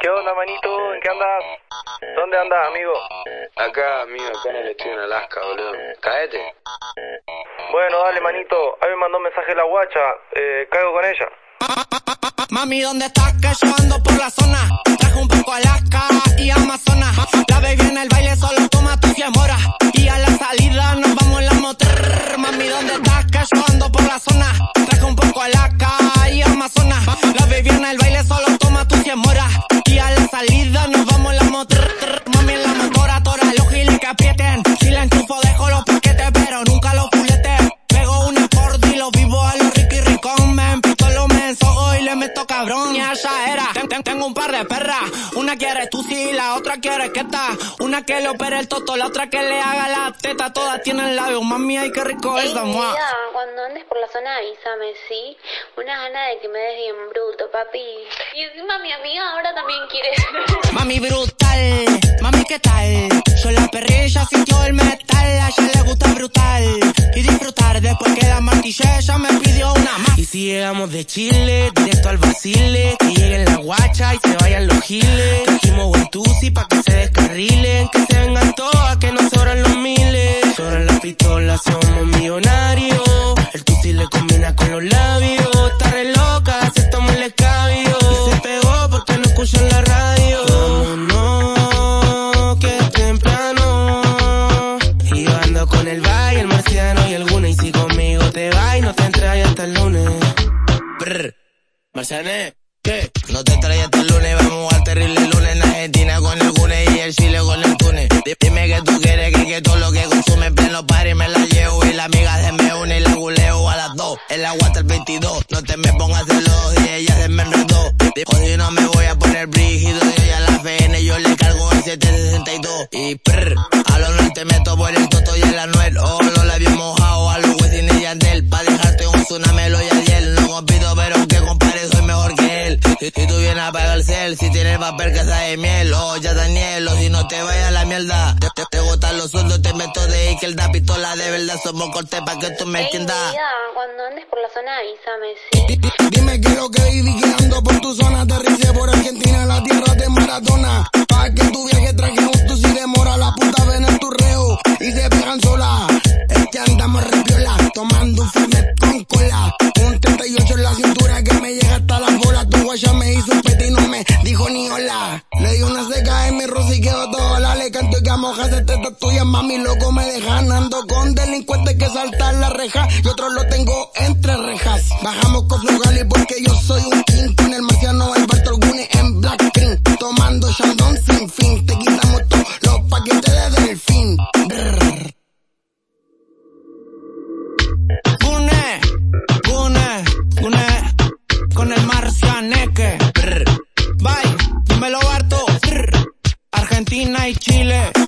¿Qué onda, manito? ¿En qué andas? ¿Dónde andas, amigo? Acá, amigo, acá en el estudio en Alaska, boludo. Caete. Bueno, dale, manito. Ahí me mandó un mensaje la guacha. Eh, caigo con ella. Mami, ¿dónde estás? Que yo ando por la zona. Trajo un poco Alaska y Amazonas. La baby en el baile solo cabrón. Y esa era. Ten- ten- tengo un par de perras. Una quiere tú sí, la otra quiere que está. Una que le opere el toto, la otra que le haga la teta. Todas tienen labios, mami, ay, qué rico Ey, esa, mua. cuando andes por la zona avísame, ¿sí? Una gana de que me des bien bruto, papi. Y encima mi amiga ahora también quiere... Mami brutal, mami qué tal. Yo la perrilla sintió el metal, a ella le gusta brutal. Y disfrutar después que la martillé, ella me si llegamos de Chile, directo al Basile, que lleguen la guacha y se vayan los giles. Trajimos buen tusi pa' que se descarrilen, que se vengan todas, que no sobran los miles. Sobran las pistolas, somos millonarios. El tusi le combina con los labios. Está re loca, toma el escabio. Y se pegó porque no escucha en la radio. no, que es temprano. Y yo ando con el valle, el marciano y el guna. Y si conmigo te vas y no te entregas hasta el lunes. Brr. Marciané, ¿qué? No te traigas hasta el lunes, vamos al terrible lunes en Argentina con el Gune y el Chile con el Túnez. Di- Dime que tú quieres que, que todo lo que consume en pleno party me la llevo y la amiga se me une y la guleo a las dos. El agua hasta el 22, no te me pongas celoso y ella se me enredó. Jodido no me voy a poner brígido y ella la FN yo le cargo el 762. Y prr, a lo norte me tomo el toto y el anuel. Oh, Si, si tú vienes a pagar el cel, si tienes papel que sabe miel. Oh, ya Daniel, o si no te vayas a la mierda. Te, te, te gustan los sueldos, te meto de izquierda, pistola de verdad. Somos cortes pa' que tú me Ey, mi entiendas. cuando andes por la zona avísame, ¿sí? Dime que lo que viví que ando por tu zona, aterrice por Argentina, la tierra de Maradona. Pa' que tu viaje traje tu si demora, la puta ven en tu reo y se pegan sola. Es que andamos repiola, tomando un con cola. Le di una seca en mi rosa y quedó todo la le canto y que a mojarse tetas tuyas, mami, loco me dejan. Ando con delincuentes que saltan la reja y otros lo tengo entre rejas. Bajamos con Flogali porque yo soy un Chile.